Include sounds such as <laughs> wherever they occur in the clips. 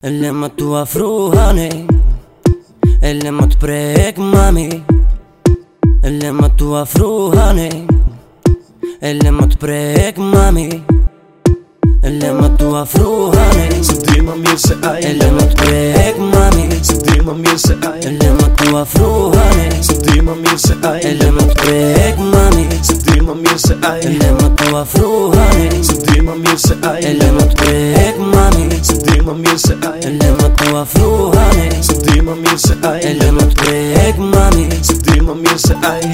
Lëma të afru hani të prek mami Lëma të afru hani Lëma të prek mami Lëma të afru hani Së di prek mami Së di më mirë se aj Lëma të afru hani prek ma mirë se aj E lema të afru hani Se di ma mirë se aj E lema të prek mami Se di ma mirë se aj E lema të afru hani Se di ma mirë se aj E lema të prek mami Se di ma mirë se aj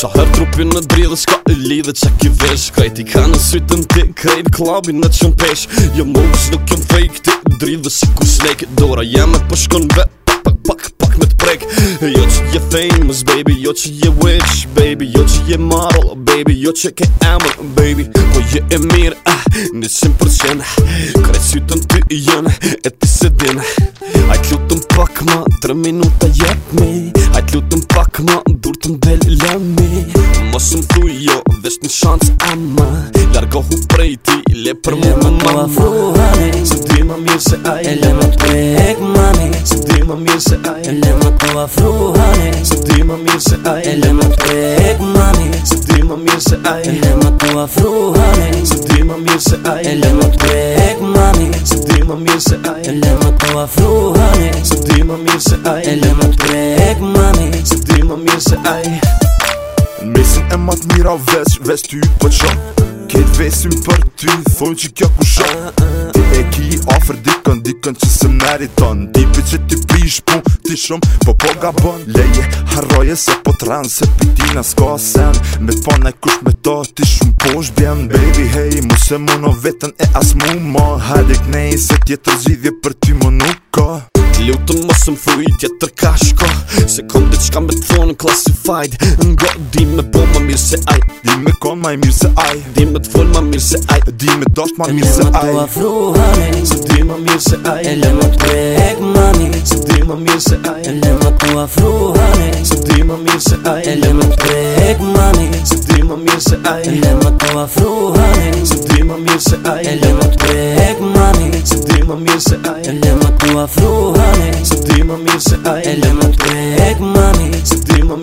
Sa her trupin në dri dhe e lidhe që ki vesh Krejt i ka në ti, krejt klabin në qëm pesh Jo mos nuk jem fake ti, dri dhe si ku snake Dora jeme për shkon vetë <laughs> Jo që je famous baby Jo që je witch baby Jo që je model baby Jo që ke emër baby Po je e mirë ah, Në qënë për qënë ah, Kresytën ty i jënë E ti se dinë A ah. të lutëm pak ma Tre minuta jep me A të pak ma Dur të ndelë lëmi Mosëm tu jo Vesh në shantë ama Largohu prej ti Le për mu më më më më më më më më më më më di ma mirë se aj E lëmë të mami Se di ma mirë se aj E lëmë ma mirë E lëmë të mami Se di E lëmë mirë se aj mami Se di mami Se di ma mirë se aj Mesin e matë mira vesh, vesh ty për qëmë Këtë vesin për ty, thonë që kjo kushon ki i ofër dikën Dikën që se meriton Dipi që ti pish pun ti shumë Po po ga bon Leje harroje se po tranë Se piti në sen Me po në kush me to ti shumë po është bjen Baby hey mu se mu në vetën e as mu mo Hajde knej se tjetër zhidhje për ty mu nuk ko Lutëm mos më fruj tjetër kashko Se kom të qka me thonë classified Në di me po ma i se aj Di me të full ma mirë se aj Di me dosht ma mirë se aj E lëma të prek mami Se di ma mirë se aj E lëma të afruhaj Se di prek mami Se di ma mirë se aj E lëma të afruhaj Se di prek mami Se di ma mirë se aj E lëma të afruhaj Se di prek mami Se di ma